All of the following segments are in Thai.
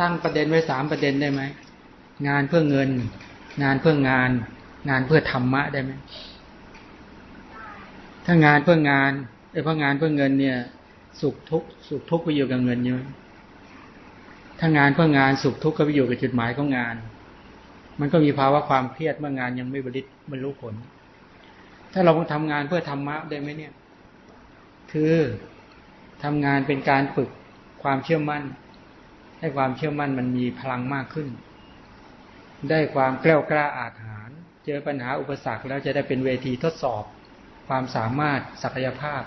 ตั้งประเด็นไว้สามประเด็นได้ไหมงานเพื่อเงิน งานเพื่องาน งานเพื่อธรรมะได้ไหมถ้างานเพื่องานไอ้เพราะงานเพื่อเงินเนี่ย สุขทุกสุขทุกไปอยู่กับเงินเยอะถ้างานเพื่องานสุขทุกข์ก็ไปอยู่กับจุดหมายของงาน มันก็มีภาวะความเครียดเมื่องานยังไม่บริบรรลุผล ถ้าเราทำงานเพื่อธรรมะได้ไหมเนี่ย คือทำงานเป็นการฝึกความเชื่อมั่น ให้ความเชื่อมั่นมันมีพลังมากขึ้น ได้ความกล้ากล้าอาถรรพ์เจอปัญหาอุปสรรคแล้วจะได้เป็นเวทีทดสอบ ความสามารถศักยภาพ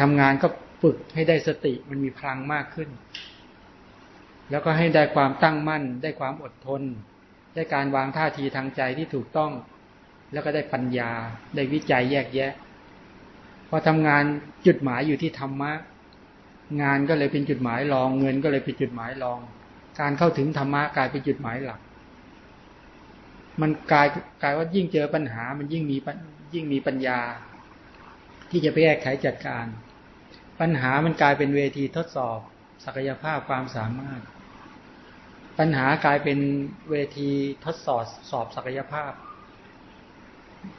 ทำงานก็ฝึกให้ได้สติมันมีพลังมากขึ้น แล้วก็ให้ได้ความตั้งมั่น ได้ความอดทน ได้การวางท่าทีทางใจที่ถูกต้อง แล้วก็ได้ปัญญา ได้วิจัยแยกแยะ พอทำงานจุดหมายอยู่ที่ธรรมะ งานก็เลยเป็นจุดหมายรอง เงินก็เลยเป็นจุดหมายรอง การเข้าถึงธรรมะกลายเป็นจุดหมายหลัก มันกลายกลายว่ายิ่งเจอปัญหา มันยิ่งมียิ่งมีปัญญา ที่จะไปแก้ไขจัดการ ปัญหามันกลายเป็นเวทีทดสอบ ศักยภาพความสามารถ ปัญหากลายเป็นเวทีทดสอบสอบศักยภาพ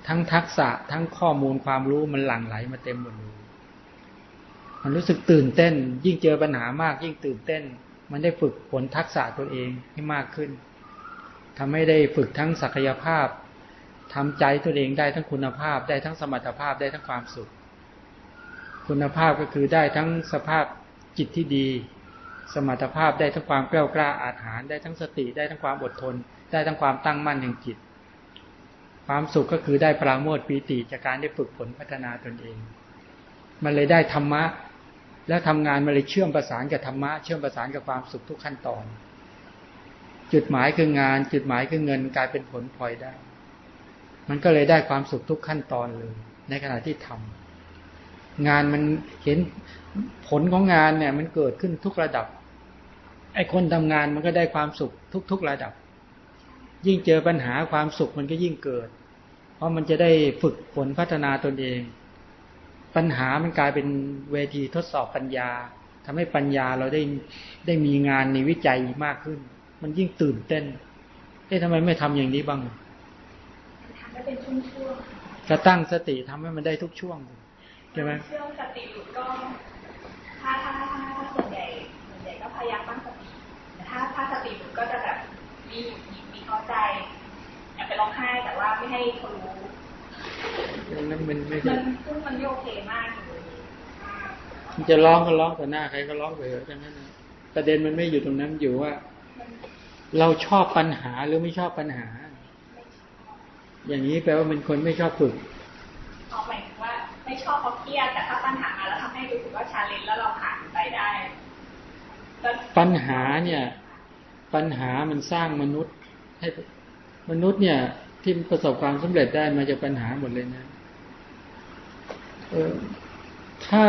ทั้งทักษะทั้งข้อมูลความรู้มันหลั่งไหลมาเต็มหมดเลย มันรู้สึกตื่นเต้น ยิ่งเจอปัญหามาก ยิ่งตื่นเต้น มันได้ฝึกผลทักษะตัวเองให้มากขึ้นทำให้ได้ฝึกทั้งศักยภาพทำใจตัวเองได้ทั้งคุณภาพ ได้ทั้งสมรรถภาพได้ทั้งความสุข คุณภาพก็คือได้ทั้งสภาพจิตที่ดี สมรรถภาพได้ทั้งความกล้ากล้าอาถรรพ์ได้ทั้งสติได้ทั้งความอดทน ได้ทั้งความตั้งมั่นแห่งจิต ความสุขก็คือได้ปราโมทปีติจากการได้ฝึกฝนพัฒนาตนเอง มันเลยได้ธรรมะ แล้วทำงานมันเลยเชื่อมประสานกับธรรมะเชื่อมประสานกับความสุขทุกขั้นตอน จุดหมายคืองาน จุดหมายคือเงินกลายเป็นผลพลอยได้ มันก็เลยได้ความสุขทุกขั้นตอนเลย ในขณะที่ทำงานมันเห็นผลของงานเนี่ย มันเกิดขึ้นทุกระดับไอ้คนทำงานมันก็ได้ความสุขทุก ๆระดับ ยิ่งเจอปัญหาความสุขมันก็ยิ่งเกิด เพราะมันจะได้ฝึกฝนพัฒนาตนเอง ปัญหามันกลายเป็นเวทีทดสอบปัญญาทำให้ปัญญาเราได้ได้มีงานในวิจัยมากขึ้น มันยิ่งตื่นเต้นเอ๊ะทำไมไม่ทำอย่างนี้บ้างทำได้เป็นช่วงๆจะตั้งสติทำให้มันได้ทุกช่วงใช่ไหมช่วงสติหลุดก็ถ้าถ้าถ้าถ้าส่วนใหญ่ส่วนใหญ่ก็พยายามตั้งสติถ้าถ้าสติหลุดก็จะแบบมีมีมีเข้าใจอยากไปร้องไห้แต่ว่าไม่ให้คนรู้ นั้นมันไม่มันซึ่งมันไม่โอเคมากเลยมันจะร้องก็ร้องแต่หน้าใครก็ร้องไปเถอะดังนั้นประเด็นมันไม่อยู่ตรงนั้นอยู่ว่า เราชอบปัญหาหรือไม่ชอบปัญหา อย่างนี้แปลว่ามันคนไม่ชอบฝึกเอาหมายถึงว่า ไม่ชอบเพราะเครียดแต่ถ้าปัญหามาแล้วทำให้รู้สึกว่าชาเลนจ์แล้วเราผ่านไปได้ ปัญหาเนี่ย ปัญหามันสร้างมนุษย์ให้มนุษย์เนี่ย ที่ประสบความสำเร็จได้มาจากปัญหาหมดเลยนะ เออ ถ้า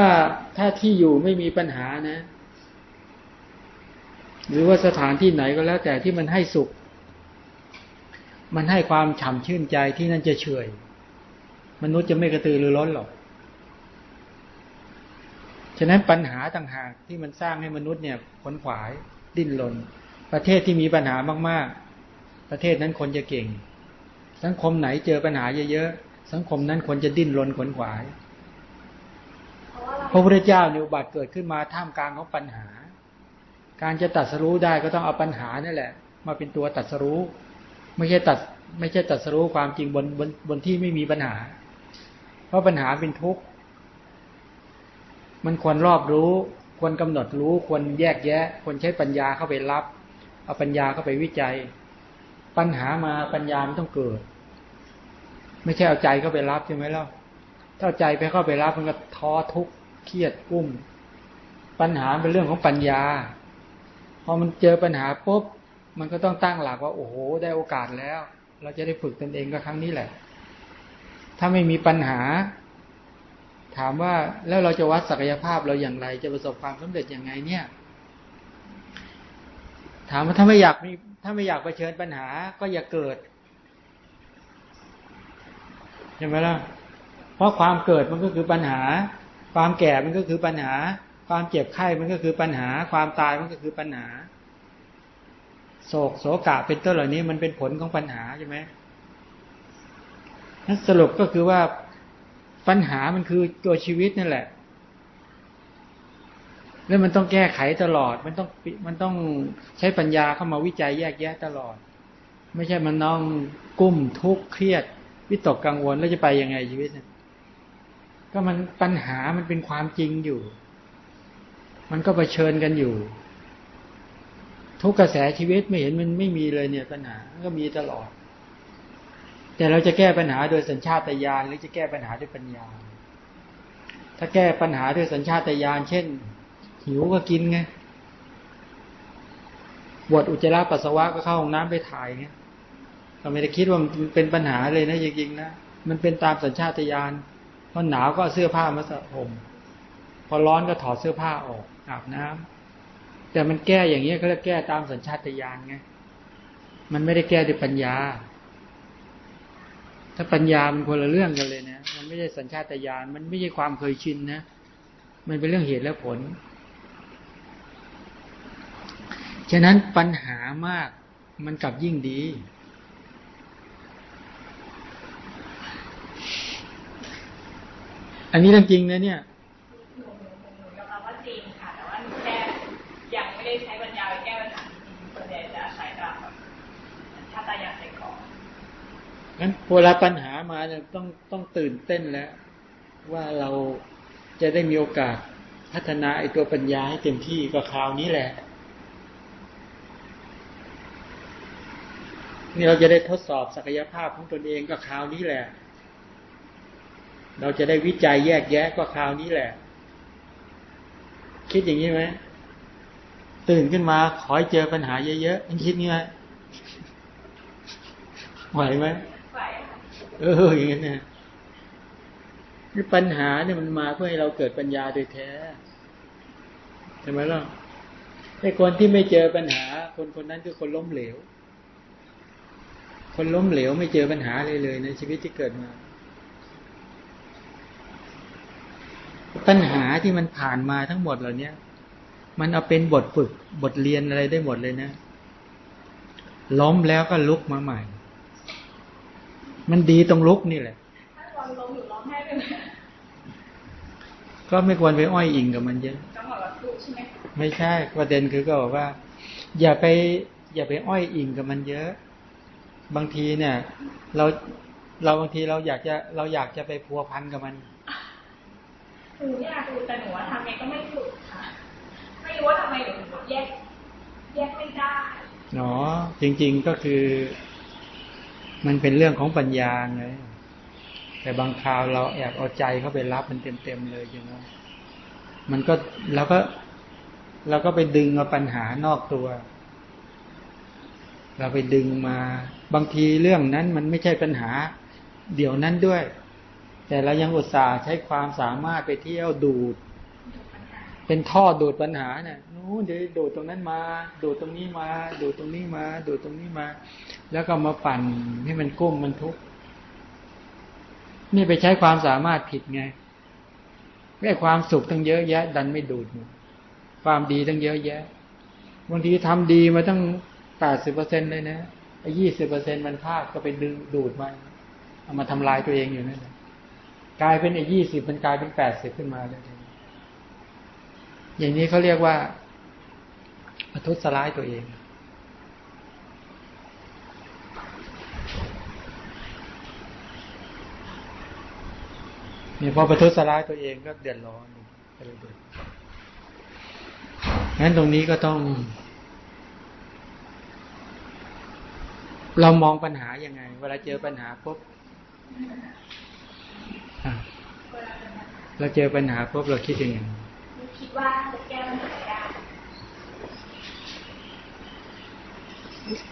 ถ้าที่อยู่ไม่มีปัญหานะ หรือว่าสถานที่ไหนก็แล้วแต่ที่มันให้สุข มันให้ความฉ่ำชื่นใจที่นั่นจะเฉยมนุษย์จะไม่กระตือรือร้นหรอก ฉะนั้นปัญหาต่างหากที่มันสร้างให้มนุษย์เนี่ยขนขวายดิ้นรนประเทศที่มีปัญหามาก ๆ ประเทศนั้นคนจะเก่ง สังคมไหนเจอปัญหาเยอะๆสังคมนั้นคนจะดิ้นรนขนขวายพระพุทธเจ้านิวบัติเกิดขึ้นมาท่ามกลางของปัญหา การจะตัดสรู้ได้ก็ต้องเอาปัญหานี่แหละ มาเป็นตัวตัดสรู้ ไม่ใช่ตัดไม่ใช่ตัดสรู้ความจริงบนบนบนที่ไม่มีปัญหา เพราะปัญหาเป็นทุกข์มันควรรอบรู้ ควรกำหนดรู้ ควรแยกแยะ ควรใช้ปัญญาเข้าไปรับ เอาปัญญาเข้าไปวิจัย ปัญหามาปัญญามันต้องเกิด ไม่ใช่เอาใจเข้าไปรับใช่ไหมล่ะถ้าใจไปเข้าไปรับมันก็ท้อทุกข์เครียดกุ้ม ปัญหาเป็นเรื่องของปัญญา พอมันเจอปัญหาปุ๊บมันก็ต้องตั้งหลักว่าโอ้โห ได้โอกาสแล้ว เราจะได้ฝึกตนเองก็ครั้งนี้แหละ ถ้าไม่มีปัญหา ถามว่าแล้วเราจะวัดศักยภาพเราอย่างไร จะประสบความสำเร็จอย่างไงเนี่ย ถามว่าถ้าไม่อยากมีถ้าไม่อยากไปเชิญปัญหา ก็อย่าเกิดใช่ไหมล่ะเพราะความเกิดมันก็คือปัญหา ความแก่มันก็คือปัญหา ความเจ็บไข้มันก็คือปัญหา ความตายมันก็คือปัญหา โศกโศกะเป็นต้นเหล่านี้มันเป็นผลของปัญหาใช่ไหมนั้นสรุปก็คือว่าปัญหามันคือตัวชีวิตนั่นแหละ แล้วมันต้องแก้ไขตลอด มันต้องมันต้องใช้ปัญญาเข้ามาวิจัยแยกแยะตลอด ไม่ใช่มันน้องกุ้มทุกข์เครียด วิตกกังวลแล้วจะไปยังไงชีวิตเนี่ยก็มันปัญหามันเป็นความจริงอยู่ มันก็เผชิญกันอยู่ ทุกกระแสชีวิตไม่เห็นมันไม่มีเลยเนี่ยปัญหาก็มีตลอด แต่เราจะแก้ปัญหาโดยสัญชาตญาณหรือจะแก้ปัญหาด้วยปัญญา ถ้าแก้ปัญหาด้วยสัญชาตญาณเช่น หิวก็กินไงบวดอุจจาระปัสสาวะก็เข้าห้องน้ำไปถ่ายไงก็ไม่ได้คิดว่ามันเป็นปัญหาเลยนะจริงๆนะมันเป็นตามสัญชาตญาณพอหนาวก็เสื้อผ้ามาสะผมพอร้อนก็ถอดเสื้อผ้าออกอาบน้ำแต่มันแก้อย่างนี้เขาเรียกแก้ตามสัญชาตญาณไงมันไม่ได้แก้ด้วยปัญญา ถ้าปัญญามันคนละเรื่องกันเลยนะมันไม่ใช่สัญชาตญาณมันไม่ใช่ความเคยชินนะมันเป็นเรื่องเหตุและผล ฉะนั้นปัญหามากมันกลับยิ่งดี อันนี้เรื่องจริงนะเนี่ยหนูหนูยอมรับว่าจริงค่ะแต่ว่าหนูแค่ยังไม่ได้ใช้ปัญญาไปแก้ปัญหาจริงส่วนใหญ่จะใช้ตามแบบชาตายาใส่ก่อนงั้นเวลาปัญหามาเนี่ยต้องต้องตื่นเต้นแล้ว ว่าเราจะได้มีโอกาสพัฒนาไอ้ตัวปัญญาให้เต็มที่ก็คราวนี้แหละ นี่เราจะได้ทดสอบศักยภาพของตนเองก็คราวนี้แหละ เราจะได้วิจัยแยกแยะก็คราวนี้แหละ คิดอย่างนี้ไหมตื่นขึ้นมาขอให้เจอปัญหาเยอะๆอันคิดงี้ไหมไหวไหมไหวเอออย่างนี้เนี่ยปัญหาเนี่ยมันมาเพื่อให้เราเกิดปัญญาโดยแท้ใช่ไหมล่ะไอ้คนที่ไม่เจอปัญหา คนคนนั้นคือคนล้มเหลว คนล้มเหลวไม่เจอปัญหาเลยเลยในชีวิตที่เกิดมา ปัญหาที่มันผ่านมาทั้งหมดเหล่านี้มันเอาเป็นบทฝึกบทเรียนอะไรได้หมดเลยนะ ล้มแล้วก็ลุกมาใหม่ มันดีตรงลุกนี่แหละก็ไม่ควรไปอ้อยอิงกับมันเยอะไม่ใช่ประเด็นคือก็บอกว่า อย่าไป อย่าไปอ้อยอิงกับมันเยอะ บางทีเนี่ย เราเราบางทีเราอยากจะเราอยากจะไปพัวพันกับมันหนูอยากดูแต่หนูว่าทำไงก็ไม่ถูกค่ะ ไม่รู้ว่าทำไมหนูถึงแยกแยกไม่ได้เนาะจริง ๆก็คือ มันเป็นเรื่องของปัญญาไงแต่บางคราวเราแอบเอาใจเข้าไปรับมันเต็มๆเลยอย่างนั้นมันก็เราก็เราก็ไปดึงเอาปัญหานอกตัว เราไปดึงมา บางทีเรื่องนั้นมันไม่ใช่ปัญหา เดี๋ยวนั้นด้วย แต่เรายังอุตส่าห์ใช้ความสามารถไปเที่ยวดูด เป็นท่อดูดปัญหาเนี่ยนู้นเดี๋ยวดูดตรงนั้นมา ดูดตรงนี้มา ดูดตรงนี้มา ดูดตรงนี้มา แล้วก็มาปั่นให้มันก้มมันทุกข์นี่ไปใช้ความสามารถผิดไงแค่ความสุขตั้งเยอะแยะ ดันไม่ดูด ความดีตั้งเยอะแยะบางทีทำดีมาตั้งแปดสิบเปอร์เซ็นเลยนะ ไอ้ยี่สิบเปอร์เซ็นมันพลาดก็ไปดึงดูดมาเอามาทำลายตัวเองอยู่นั่นแหละกลายเป็นไอ้ยี่สิบมันกลายเป็นแปดสิบขึ้นมาเลยอย่างนี้เขาเรียกว่าประทุษร้ายตัวเอง เนี่ยพอประทุษร้ายตัวเองก็เดือดร้อนก็เลยเดือดงั้นตรงนี้ก็ต้อง เรามองปัญหายังไง เวลาเจอปัญหาปุ๊บเราเจอปัญหาพบเราคิดยังไงคิดว่าจะแก้ปัญหาได้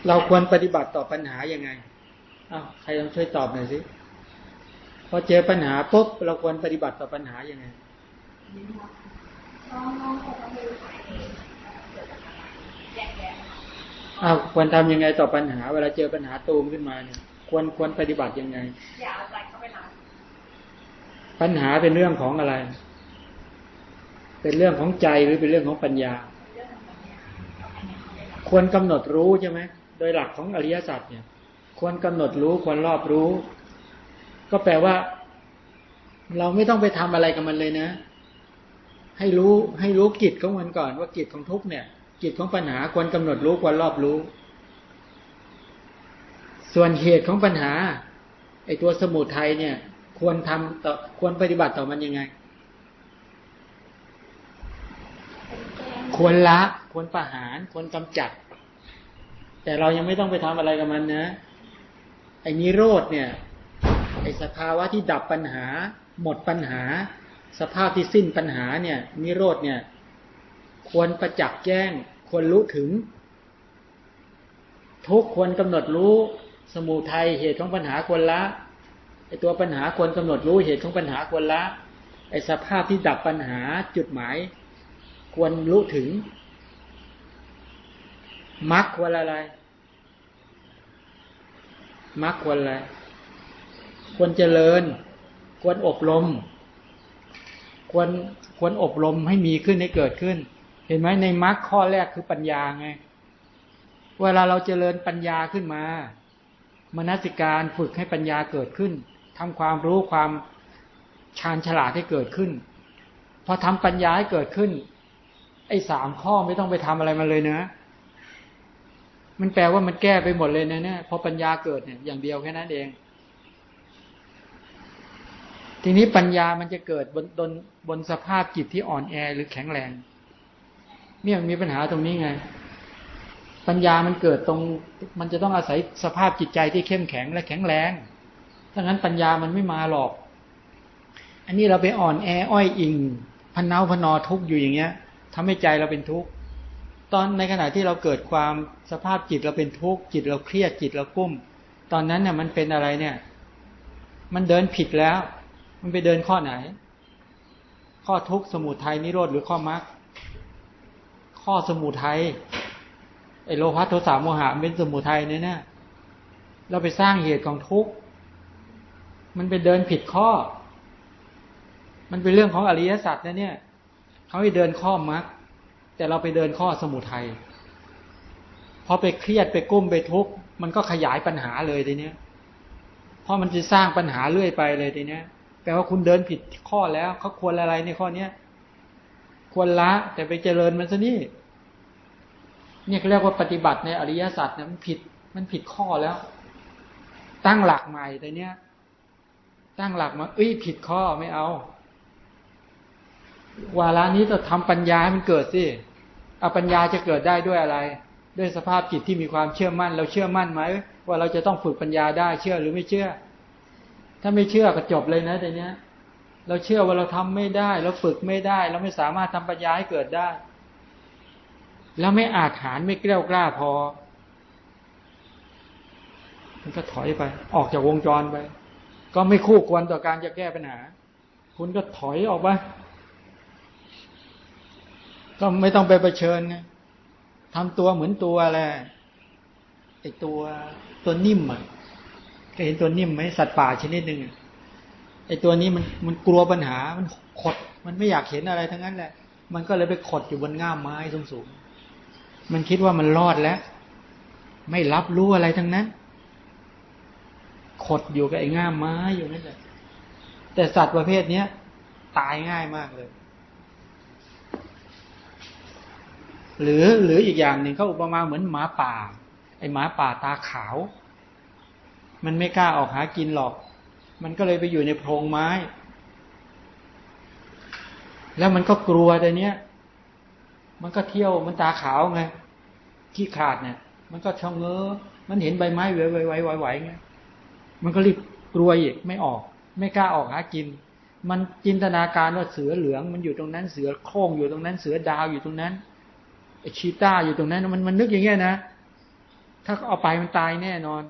เราควรปฏิบัติต่อปัญหายังไงอ้าวใครลองช่วยตอบหน่อยสิพอเจอปัญหาปุ๊บเราควรปฏิบัติต่อปัญหายังไง อ้าวควรทำยังไงต่อปัญหา เวลาเจอปัญหาตูมขึ้นมาเนี่ย ควรควรปฏิบัติยังไงอย่าเอาใจเข้าไปรับปัญหาเป็นเรื่องของอะไร เป็นเรื่องของใจหรือเป็นเรื่องของปัญญา ควรกำหนดรู้ใช่ไหมโดยหลักของอริยสัจเนี่ย ควรกำหนดรู้ควรรอบรู้ ก็แปลว่า เราไม่ต้องไปทำอะไรกับมันเลยนะ ให้รู้ให้รู้กิจของมันก่อนว่ากิจของทุกเนี่ย กิจของปัญหาควรกำหนดรู้ควรรอบรู้ ส่วนเหตุของปัญหาไอตัวสมุทัยเนี่ย ควรทำต่อควรปฏิบัติต่อมันยังไง ควรละควรประหารควรกำจัด แต่เรายังไม่ต้องไปทำอะไรกับมันนะไอ้นิโรธเนี่ยไอ้สภาวะที่ดับปัญหา หมดปัญหา สภาพที่สิ้นปัญหาเนี่ยนิโรธเนี่ย ควรประจักษ์แจ้ง ควรรู้ถึง ทุกควรกำหนดรู้สมุทัยเหตุของปัญหาควรละไอตัวปัญหาควรกำหนดรู้เหตุของปัญหาควรละไอสภาพที่ดับปัญหาจุดหมาย ควรรู้ถึงมรรคควรอะไรมรรคควรอะไรควรเจริญ ควรอบรม ควรควรอบรมให้มีขึ้นให้เกิดขึ้น เห็นไหมในมรรคข้อแรกคือปัญญาไง เวลาเราเจริญปัญญาขึ้นมามนสิการฝึกให้ปัญญาเกิดขึ้นทำความรู้ความชาญฉลาดให้เกิดขึ้น พอทำปัญญาให้เกิดขึ้น ไอ้สามข้อไม่ต้องไปทำอะไรมาเลยนะ มันแปลว่ามันแก้ไปหมดเลยนะเนี่ยพอปัญญาเกิดเนี่ยอย่างเดียวแค่นั้นเอง ทีนี้ปัญญามันจะเกิดบนบนบนสภาพจิตที่อ่อนแอหรือแข็งแรง เนี่ยมันมีปัญหาตรงนี้ไง ปัญญามันเกิดตรง มันจะต้องอาศัยสภาพจิตใจที่เข้มแข็งและแข็งแรงถ้างั้นปัญญามันไม่มาหรอก อันนี้เราไปอ่อนแออ้อยอิงพันเนาพนอทุกอยู่อย่างเงี้ยทำให้ใจเราเป็นทุกข์ตอนในขณะที่เราเกิดความสภาพจิตเราเป็นทุกข์จิตเราเครียดจิตเรากุ้ม ตอนนั้นเนี่ยมันเป็นอะไรเนี่ย มันเดินผิดแล้ว มันไปเดินข้อไหน ข้อทุกข์สมุทัยนิโรธหรือข้อมรรค ข้อสมุทัยไอโลภะโทสะโมหะเป็นสมุทัยเนี่ยนะเราไปสร้างเหตุของทุกข์มันไปเดินผิดข้อ มันเป็นเรื่องของอริยสัจนะเนี่ยเขาให้เดินข้อมรรคแต่เราไปเดินข้อสมุทัยพอไปเครียดไปกุ้มไปทุกข์มันก็ขยายปัญหาเลยทีเนี้ยเพราะมันจะสร้างปัญหาเรื่อยไปเลยทีเนี้ยแปลว่าคุณเดินผิดข้อแล้วเขาควรอะไรในข้อเนี้ย ควรละแต่ไปเจริญมันซะนี่เนี่ยเรียกว่าปฏิบัติในอริยสัจเนี่ยมันผิด มันผิดข้อแล้ว ตั้งหลักใหม่แต่เนี้ยตั้งหลักมาเอ้ยผิดข้อไม่เอา วาระนี้จะทำปัญญาให้มันเกิดสิเอาปัญญาจะเกิดได้ด้วยอะไร ด้วยสภาพจิตที่มีความเชื่อมั่น เราเชื่อมั่นไหมว่าเราจะต้องฝึกปัญญาได้เชื่อหรือไม่เชื่อ ถ้าไม่เชื่อก็จบเลยนะแต่เนี้ย เราเชื่อว่าเราทำไม่ได้ เราฝึกไม่ได้ เราไม่สามารถทำปัญญาให้เกิดได้ แล้วไม่อาจหารไม่กล้ากล้าพอ มันก็ถอยไป ออกจากวงจรไป ก็ไม่คู่ควรต่อการจะแก้ปัญหา คุณก็ถอยออกไปก็ไม่ต้องไปเผชิญไงทำตัวเหมือนตัวอะไรไอตัวตัวนิ่มอะเคยเห็นตัวนิ่มไหมสัตว์ป่าชนิดหนึ่ง ไอตัวนี้มันมันกลัวปัญหา มันขด มันไม่อยากเห็นอะไรทั้งนั้นแหละ มันก็เลยไปขดอยู่บนง่ามไม้สูงๆ มันคิดว่ามันรอดแล้ว ไม่รับรู้อะไรทั้งนั้น ขดอยู่กับไอ้ง่ามไม้อยู่นั่นแหละ แต่สัตว์ประเภทเนี้ยตายง่ายมากเลย หรือหรืออีกอย่างหนึ่งเขาอุปมาเหมือนหมาป่า ไอหมาป่าตาขาว มันไม่กล้าออกหากินหรอก มันก็เลยไปอยู่ในโพรงไม้ แล้วมันก็กลัวแต่เนี้ย มันก็เที่ยวมันตาขาวไงขี้ขาดเนี่ย มันก็ชองเง้อมันเห็นใบไม้ไหวไหวไหวไหวไงมันก็รีบกลัวอีกไม่ออก ไม่กล้าออกหากิน มันจินตนาการว่าเสือเหลือง มันอยู่ตรงนั้นเสือโค้งอยู่ตรงนั้น เสือดาวอยู่ตรงนั้นไอชีต้าอยู่ตรงนั้น มันมันนึกอย่างเงี้ยนะถ้าเอาไปมันตายแน่นอน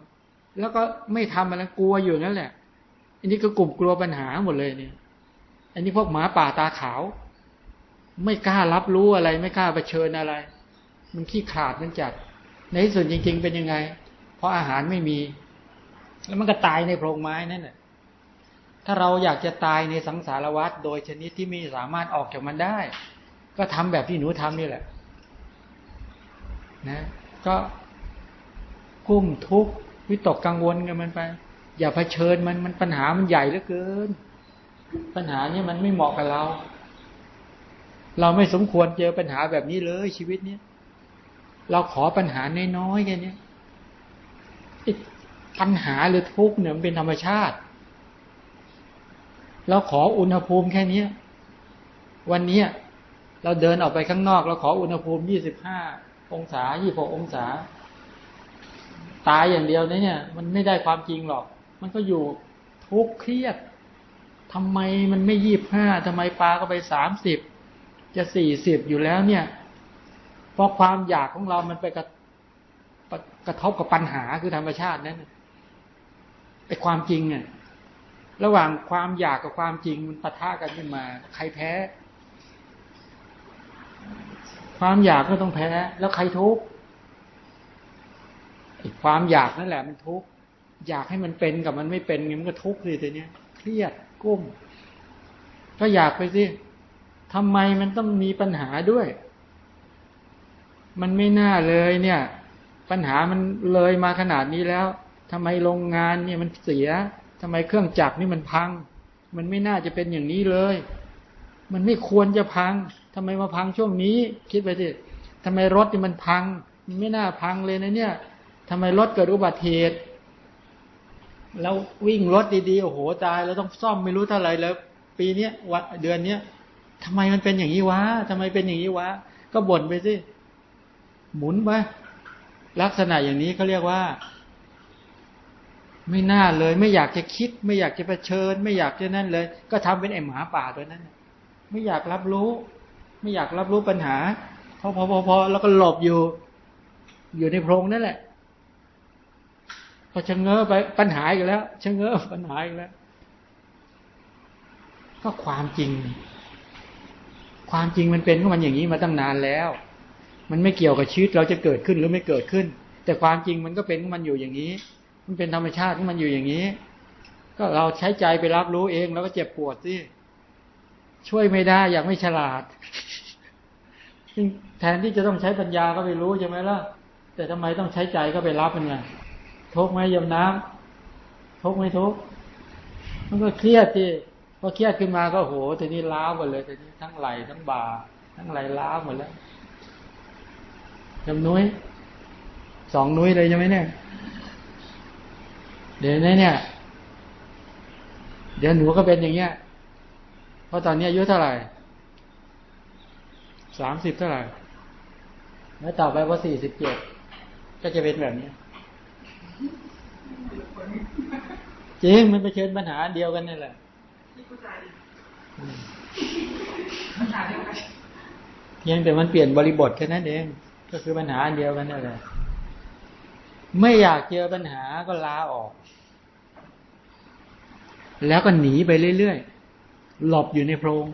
แล้วก็ไม่ทำอะไรกลัวอยู่นั่นแหละ อันนี้ก็กลุ่มกลัวปัญหาหมดเลยเนี่ย อันนี้พวกหมาป่าตาขาว ไม่กล้ารับรู้อะไร ไม่กล้าเผชิญอะไร มันขี้ขาดมันจัด ในที่สุดจริง ๆ เป็นยังไง เพราะอาหารไม่มี แล้วมันก็ตายในโพรงไม้นั่นแหละถ้าเราอยากจะตายในสังสารวัฏโดยชนิดที่ไม่สามารถออกจากมันได้ ก็ทำแบบที่หนูทำนี่แหละ นะ ก็กุ้มทุกข์วิตกกังวลกันมันไป อย่าเผชิญมันมันปัญหามันใหญ่เหลือเกิน ปัญหานี้มันไม่เหมาะกับเรา เราไม่สมควรเจอปัญหาแบบนี้เลยชีวิตเนี้ยเราขอปัญหาน้อยๆแค่นี้ปัญหาหรือทุกข์เนี่ยมันเป็นธรรมชาติ เราขออุณหภูมิแค่นี้วันนี้เราเดินออกไปข้างนอก เราขออุณหภูมิยี่สิบห้าองศายี่หกองศา ตายอย่างเดียวเนี่ย มันไม่ได้ความจริงหรอก มันก็อยู่ทุกข์เครียดทำไมมันไม่ยี่บห้าทำไมปลาก็ไปสามสิบจะสี่สิบอยู่แล้วเนี่ย เพราะความอยากของเรามันไปกระกระทบกับปัญหาคือธรรมชาตินั้นไอ้ความจริงเนี่ยระหว่างความอยากกับความจริงมันปะทะกันขึ้นมา ใครแพ้ ความอยากก็ต้องแพ้ แล้วใครทุกข์ความอยากนั่นแหละมันทุกข์ อยากให้มันเป็นกับมันไม่เป็นมันก็ทุกข์เลยแต่เนี้ยเครียดกุ้ม ก็อยากไปสิทำไมมันต้องมีปัญหาด้วย มันไม่น่าเลยเนี่ย ปัญหามันเลยมาขนาดนี้แล้วทำไมโรงงานเนี่ยมันเสียทำไมเครื่องจักรนี่มันพัง มันไม่น่าจะเป็นอย่างนี้เลย มันไม่ควรจะพังทำไมมาพังช่วงนี้ คิดไปสิทำไมรถนี่มันพัง มันไม่น่าพังเลยนะเนี่ยทำไมรถเกิดอุบัติเหตุ เราวิ่งรถดีๆโอ้โหตายเราต้องซ่อมไม่รู้เท่าไหร่แล้ว ปีเนี้ยวันเดือนเนี้ยทำไมมันเป็นอย่างนี้วะทำไมเป็นอย่างนี้วะ ก็บ่นไปสิหมุนไปลักษณะอย่างนี้เขาเรียกว่า ไม่น่าเลย ไม่อยากจะคิด ไม่อยากจะเผชิญ ไม่อยากจะนั่นเลย ก็ทำเป็นไอหมาป่าตัวนั้นไม่อยากรับรู้ ไม่อยากรับรู้ปัญหาพอพอพอพอแล้วก็หลบอยู่ อยู่ในโพรงนั่นแหละ พอชะเง้อไปปัญหาอีกแล้วชะเง้อปัญหาอีกแล้ว ก็ความจริง ความจริงมันเป็นของมันอย่างนี้มาตั้งนานแล้ว มันไม่เกี่ยวกับชีวิตเราจะเกิดขึ้นหรือไม่เกิดขึ้น แต่ความจริงมันก็เป็นของมันอยู่อย่างนี้ มันเป็นธรรมชาติของมันอยู่อย่างนี้ ก็เราใช้ใจไปรับรู้เองแล้วก็เจ็บปวดสิช่วยไม่ได้อยากไม่ฉลาดแทนที่จะต้องใช้ปัญญาก็ไปรู้ใช่ไหมล่ะ แต่ทำไมต้องใช้ใจก็ไปรับมันไง ทุกไหมยมน้ำทุกไหมทุกมันก็เครียดที่พอเครียดขึ้นมาก็โหทีนี้ล้าหมดเลยทีนี้ทั้งไหลทั้งบ่า ทั้งไหลล้าหมดแล้วจำนุ้ยสองนุ้ยเลยใช่ไหมเนี่ย เดี๋ยวนี้เนี่ย เดี๋ยวหนูก็เป็นอย่างเงี้ยเพราะตอนนี้อายุเท่าไหร่สามสิบเท่าไหร่แล้วต่อไปพอสี่สิบเจ็ดก็จะเป็นแบบนี้ จริงมันไปเชิญปัญหาเดียวกันนี่แหละเพียงแต่มันเปลี่ยนบริบทแค่นั้นเอง ก็คือปัญหาเดียวกันนี่แหละไม่อยากเจอปัญหาก็ลาออก แล้วก็หนีไปเรื่อยๆหลบอยู่ในโพรง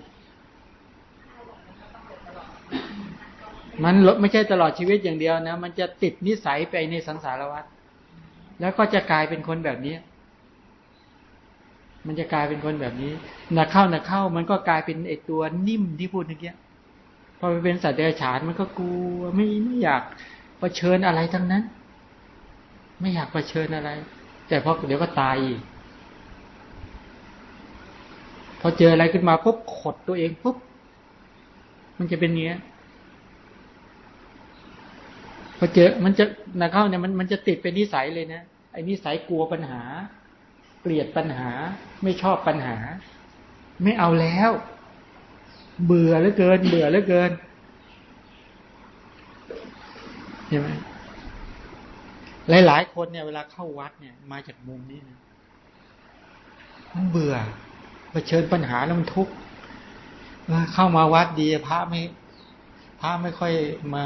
มันไม่ใช่ตลอดชีวิตอย่างเดียวนะ มันจะติดนิสัยไปในสังสารวัฏ แล้วก็จะกลายเป็นคนแบบนี้ มันจะกลายเป็นคนแบบนี้หนักเข้าหนักเข้า มันก็กลายเป็นไอตัวนิ่มที่พูดเมื่อกี้พอไปเป็นสัตว์เดรัจฉานมันก็กลัวไม่ไม่อยากเผชิญอะไรทั้งนั้น ไม่อยากเผชิญอะไร แต่พอเดี๋ยวก็ตายอีกพอเจออะไรขึ้นมาปุ๊บขดตัวเองปุ๊บมันจะเป็นเงี้ย อเจอมันจะนักเข้าเนี่ยมันมันจะติดเป็นนิสัยเลยนะไอ้นิสัยกลัวปัญหา เกลียดปัญหา ไม่ชอบปัญหา ไม่เอาแล้ว เบื่อเหลือเกิน เบื่อเหลือเกินเห็นไหมหลายๆคนเนี่ยเวลาเข้าวัดเนี่ย มาจากมุมนี้นะมันเบื่อมาเชิญปัญหาแล้วมันทุกข์เข้ามาวัดดีพระไม่พระไม่ค่อยมา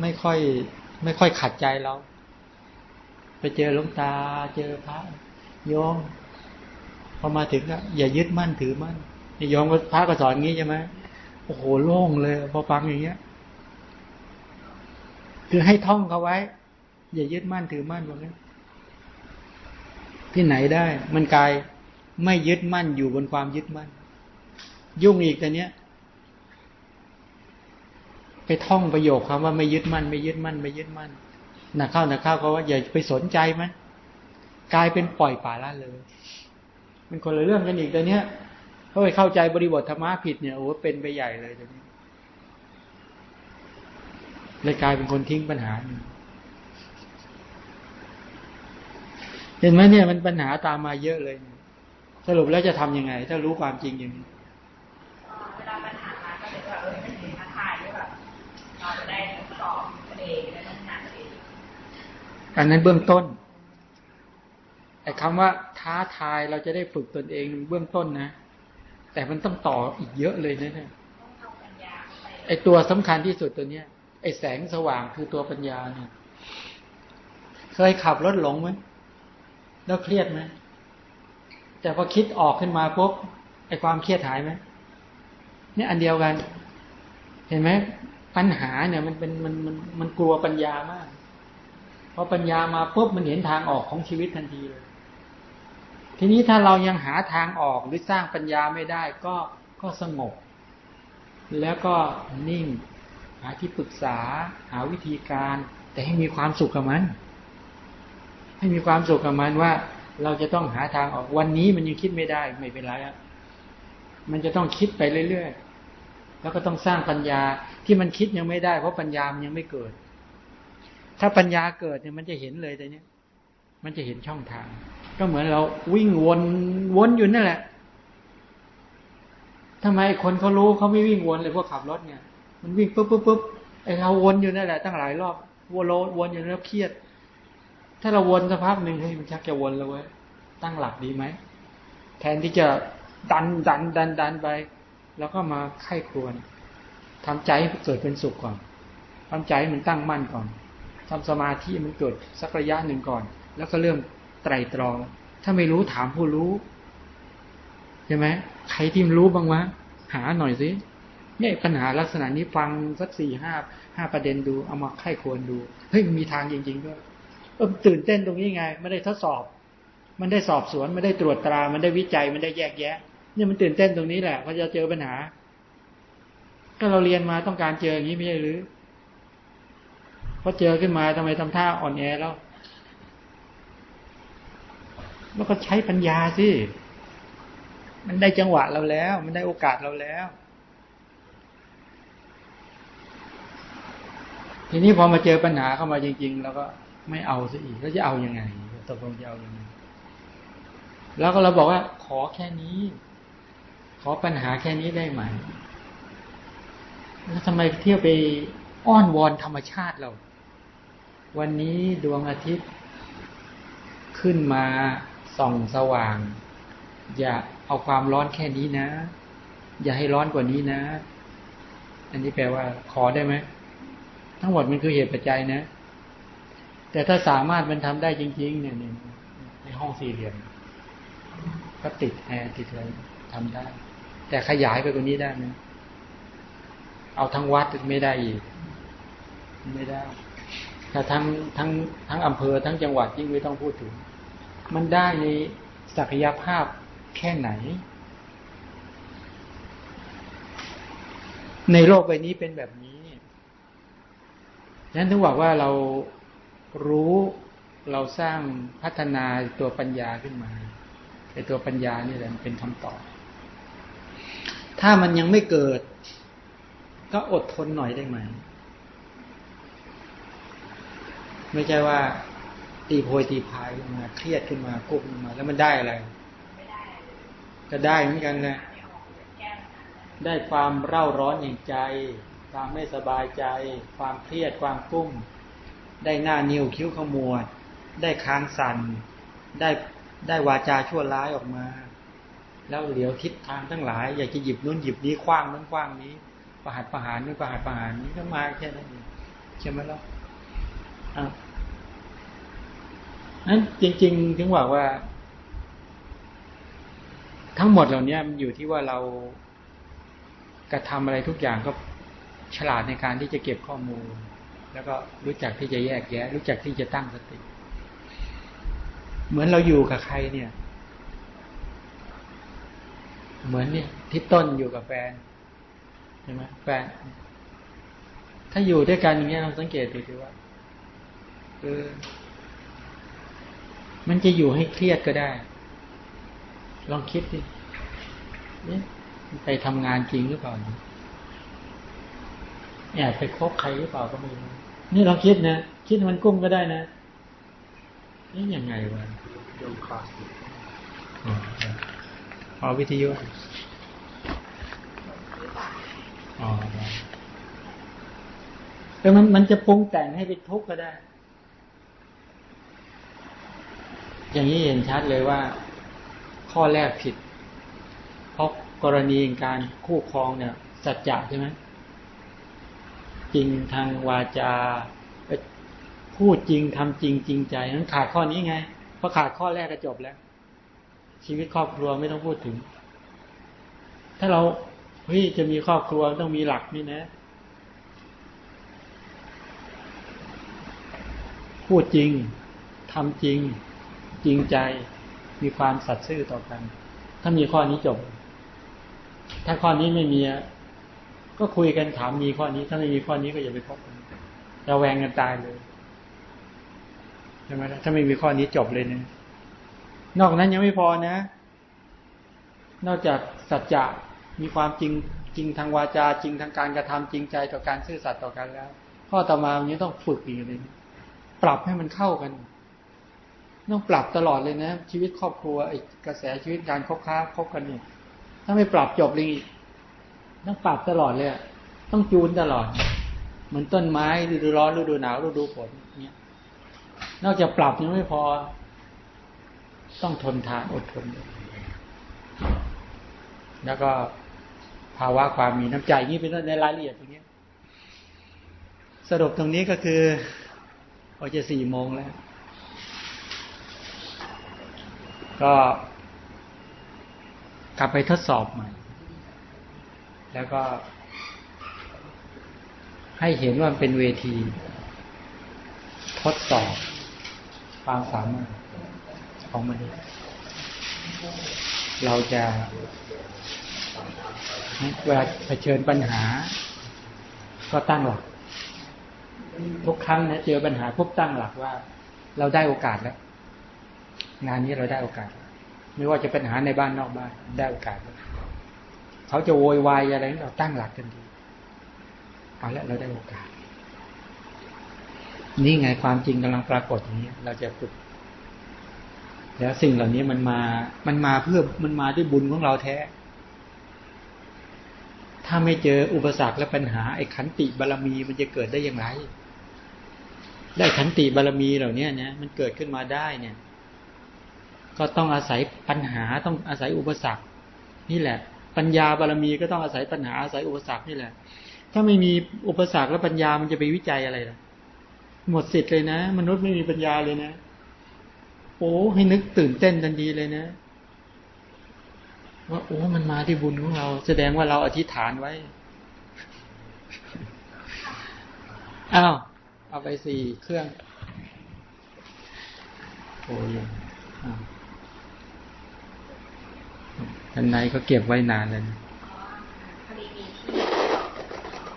ไม่ค่อย ไม่ค่อยขัดใจเรา ไปเจอหลวงตา เจอพระโยมพอมาถึงก็อย่ายึดมั่นถือมั่นนี่ยมก็พระก็สอนงี้ใช่ไหมโอ้โหโล่งเลย พอฟังอย่างเงี้ย คือให้ท่องเขาไว้ อย่ายึดมั่นถือมั่นแบบนี้ที่ไหนได้ มันกายไม่ยึดมั่นอยู่บนความยึดมั่น ยุ่งอีกแต่เนี้ย ไปท่องประโยคคำว่าไม่ยึดมั่น ไม่ยึดมั่น ไม่ยึดมั่นหนักเข้าหนักเข้าก็ว่าอย่าไปสนใจมันกลายเป็นปล่อยป่าละเลย มันคนละเรื่องกันอีกแต่เนี้ยเขาไปเข้าใจบริบทธรรมะผิดเนี่ยโอ้เป็นไปใหญ่เลยตอนนี้เลยกลายเป็นคนทิ้งปัญหา เห็นไหมเนี่ยมันปัญหาตามมาเยอะเลย สรุปแล้วจะทํำยังไง ถ้ารู้ความจริงอย่างนี้เวลาปัญหามาก็เลยว่าเออไม่ถึงท้าทายด้วยแบบเราจะได้ทดสอบตัวเองได้พัฒนาตัวเอง อันนั้นเบื้องต้นไอ้คำว่าท้าทายเราจะได้ฝึกตนเองเบื้องต้นนะ แต่มันต้องต่ออีกเยอะเลยนะเนี่ยไอ้ตัวสำคัญที่สุดตัวเนี้ย ไอ้แสงสว่างคือตัวปัญญาเนี่ย เคยขับรถหลงไหมแล้วเครียดไหมแต่พอคิดออกขึ้นมาปุ๊บไอ้ความเครียดหายไหมเนี่ยอันเดียวกัน เห็นไหมปัญหาเนี่ย มันเป็นมันมันมันกลัวปัญญามาก พอปัญญามาปุ๊บมันเห็นทางออกของชีวิตทันทีเลยทีนี้ถ้าเรายังหาทางออกหรือสร้างปัญญาไม่ได้ก็ก็สงบ แล้วก็นิ่ง หาที่ปรึกษา หาวิธีการ แต่ให้มีความสุขกับมัน ให้มีความสุขกับมันว่า เราจะต้องหาทางออกวันนี้มันยังคิดไม่ได้ไม่เป็นไรอะมันจะต้องคิดไปเรื่อยๆแล้วก็ต้องสร้างปัญญาที่มันคิดยังไม่ได้เพราะปัญญามันยังไม่เกิด ถ้าปัญญาเกิดเนี่ยมันจะเห็นเลยแต่เนี้ยมันจะเห็นช่องทาง ก็เหมือนเราวิ่งวนวนอยู่นั่นแหละทำไมคนเขารู้เขาไม่วิ่งวนเลยพวกขับรถเนี่ย มันวิ่งปุ๊บปุ๊บปุ๊บไอเราวนอยู่นั่นแหละตั้งหลายรอบวนวนอยู่แล้วเครียด ถ้าเราวนสักพักหนึ่งเฮ้ยมันชักจะวนแล้วเว้ยตั้งหลักดีไหมแทนที่จะดันดันดันดันไป แล้วก็มาไข้ควรทำใจให้เกิดเป็นสุขก่อนทำใจให้มันตั้งมั่นก่อน ทำสมาธิมันเกิดสักระยะหนึ่งก่อน แล้วก็เริ่มไตรตรอง ถ้าไม่รู้ถามผู้รู้ใช่ไหมใครที่มันรู้บ้างวะหาหน่อยสิเนี่ยปัญหาลักษณะนี้ฟังสักสี่ห้าห้าประเด็นดูเอามาไข้ควรดูเฮ้ยมีทางจริงๆด้วยเออตื่นเต้นตรงนี้ไงไม่ได้ทดสอบ มันได้สอบสวนมันได้ตรวจตรา มันได้วิจัยมันได้แยกแยะ เนี่ยมันตื่นเต้นตรงนี้แหละเพราจะเจอปัญหา ก็เราเรียนมาต้องการเจออย่างนี้ไม่ใช่หรือ อเจอขึ้นมาทำไมทำท่าอ่อนแอแล้ว แล้วก็ใช้ปัญญาสิ มันได้จังหวะเราแล้ว มันได้โอกาสเราแล้ว ทีนี้พอมาเจอปัญหาเข้ามาจริงๆเราก็ไม่เอาซะอีกแล้วจะเอาอยัางไงตกลงจะเอาอยัางไง แล้วก็เราบอกว่า ขอแค่นี้ ขอปัญหาแค่นี้ได้ไหมแล้วทำไมเที่ยวไปอ้อนวอนธรรมชาติเรา วันนี้ดวงอาทิตย์ขึ้นมาส่องสว่าง อย่าเอาความร้อนแค่นี้นะ อย่าให้ร้อนกว่านี้นะ อันนี้แปลว่า ขอได้ไหมทั้งหมดมันคือเหตุปัจจัยนะ แต่ถ้าสามารถมันทำได้จริง ๆ เนี่ยในห้องสี่เหลี่ยมก็ติดแอร์ติดอะไรทำได้ แต่ขยายไปกว่านี้ได้ไหมเอาทั้งวัดไม่ได้อีก ไม่ได้ แต่ทั้งทั้งทั้งอำเภอทั้งจังหวัดยิ่งไม่ต้องพูดถึง มันได้ในศักยภาพแค่ไหน ในโลกใบนี้เป็นแบบนี้ฉะนั้นถึงบอกว่าเรารู้เราสร้างพัฒนาตัวปัญญาขึ้นมาไอตัวปัญญานี่แหละเป็นคำตอบ ถ้ามันยังไม่เกิด ก็อดทนหน่อยได้ไหม ไม่ใช่ว่า ตีโพยตีพายขึ้นมาเครียดขึ้นมากุบขึ้นมา แล้วมันได้อะไรก็ได้เหมือนกันนะได้ความเร่าร้อนอย่างใจ ความไม่สบายใจ ความเครียดความกุ้ม ได้หน้านิ้วคิ้วขมวด ได้ค้างสันได้ได้วาจาชั่วร้ายออกมา แล้วเหลียวทิศทางทั้งหลาย อยากจะหยิบนู้นหยิบนี้คว้างนู้นคว้างนี้ ประหัตประหารนู้นประหัตประหารนี้ก็มาแค่นั้นเองใช่ไหมล่ะ นั้นจริง ๆ ถึงบอกว่า ทั้งหมดเหล่านี้มันอยู่ที่ว่าเรากระทำอะไรทุกอย่างก็ฉลาดในการที่จะเก็บข้อมูล แล้วก็รู้จักที่จะแยกแยะ รู้จักที่จะตั้งสติ เหมือนเราอยู่กับใครเนี่ย เหมือนเนี่ยที่ต้นอยู่กับแฟนใช่ไหมแฟน ถ้าอยู่ด้วยกันอย่างเงี้ยเราสังเกตดูสิว่าเออ มันจะอยู่ให้เครียดก็ได้ ลองคิดดิเนี่ยไปทำงานจริงหรือเปล่าแอบไปคบใครหรือเปล่าก็ไม่รู้นี่ลองคิดนะ คิดมันกุ้งก็ได้นะนี่ยังไงวะโยมคลาสอ๋ออ๋อวิทยุอ๋อแต่มันมันจะปรุงแต่งให้เป็นทุกข์ก็ได้ อย่างนี้เห็นชัดเลยว่า ข้อแรกผิด เพราะกรณีการคู่ครองเนี่ย สัจจะใช่ไหมจริงทางวาจาพูดจริงทำจริงจริงใจนั้นขาดข้อนี้ไงเพราะขาดข้อแรกก็จบแล้ว ชีวิตครอบครัวไม่ต้องพูดถึง ถ้าเราเฮ้ยจะมีครอบครัวต้องมีหลักนี่นะ พูดจริงทำจริง จริงใจ มีความสัตย์ซื่อต่อกัน ถ้ามีข้อนี้จบ ถ้าข้อนี้ไม่มีก็คุยกันถามมีข้อนี้ ถ้าไม่มีข้อนี้ก็อย่าไปพบกันระแวงกันตายเลยใช่ไหมถ้าไม่มีข้อนี้จบเลยเนะนอกนั้นยังไม่พอนะ นอกจากสัจจะมีความจริงจริงทางวาจา จริงทางการกระทำจริงใจต่อการซื่อสัตย์ต่อกันแล้ว ข้อต่อมาวันนี้ต้องฝึกอีกเลย ปรับให้มันเข้ากัน ต้องปรับตลอดเลยนะ ชีวิตครอบครัวไอ้กระแสชีวิตการคบค้าคบกันเนี่ยถ้าไม่ปรับจบเลยต้องปรับตลอดเลยต้องจูนตลอด เหมือนต้นไม้ฤดูร้อนฤดูหนาวฤดูฝนเนี่ยนอกจากปรับยังไม่พอ ต้องทนทานอดทน แล้วก็ภาวะความมีน้ำใจนี่เป็นในรายละเอียดตรงนี้ สรุปตรงนี้ก็คือพอจะสี่โมงแล้ว ก็กลับไปทดสอบใหม่ แล้วก็ ให้เห็นว่าเป็นเวที ทดสอบความสามารถของมนุษย์เราจะเวลาเผชิญปัญหา ก็ตั้งหลัก ทุกครั้งนะเจอปัญหาพบตั้งหลักว่า เราได้โอกาสแล้ว งานนี้เราได้โอกาส ไม่ว่าจะเป็นหาในบ้านนอกบ้านได้โอกาส เขาจะโวยวายอะไรเราตั้งหลักกันดีเอาละเราได้โอกาส นี่ไงความจริงกำลังปรากฏอย่างนี้ เราจะฝึกแล้วสิ่งเหล่านี้มันมา มันมาเพื่อมันมาด้วยบุญของเราแท้ ถ้าไม่เจออุปสรรคและปัญหาไอ้ขันติบารรมีมันจะเกิดได้อย่างไร ได้ขันติบารรมีเหล่านี้เนี่ยมันเกิดขึ้นมาได้เนี่ย ก็ต้องอาศัยปัญหาต้องอาศัยอุปสรรค นี่แหละ ปัญญาบารมีก็ต้องอาศัยปัญหาอาศัยอุปสรรคนี่แหละ ถ้าไม่มีอุปสรรคและปัญญามันจะไปวิจัยอะไรล่ะ หมดสิทธิ์เลยนะ มนุษย์ไม่มีปัญญาเลยนะ โอ้ให้นึกตื่นเต้นทันทีเลยนะว่าโอ้มันมาที่บุญของเรา แสดงว่าเราอธิษฐานไว้อ้าวเอาไปสี่เครื่องโอ้ยอ้าว อันไหนก็เก็บไว้นานเลยนะพอดีมีที่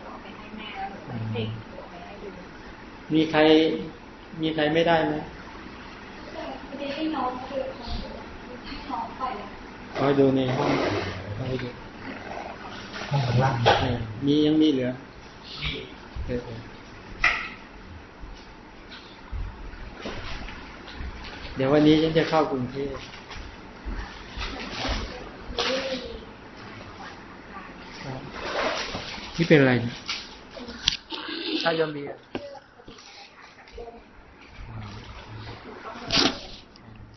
เอาไปให้แม่แล้วหนูไปเด็กไปให้ดูมีใคร มีใครไม่ได้ไหมพอดีให้น้องคือให้น้องไปแล้วเอาไปดูในห้องเอาไปดูห้องข้างล่างเออมียังมีเหลือเออเออเดี๋ยววันนี้ฉันจะเข้ากรุงเทพ นี่มี ครับ นี่เป็นอะไรเนี่ยถ้ายอมเบียร์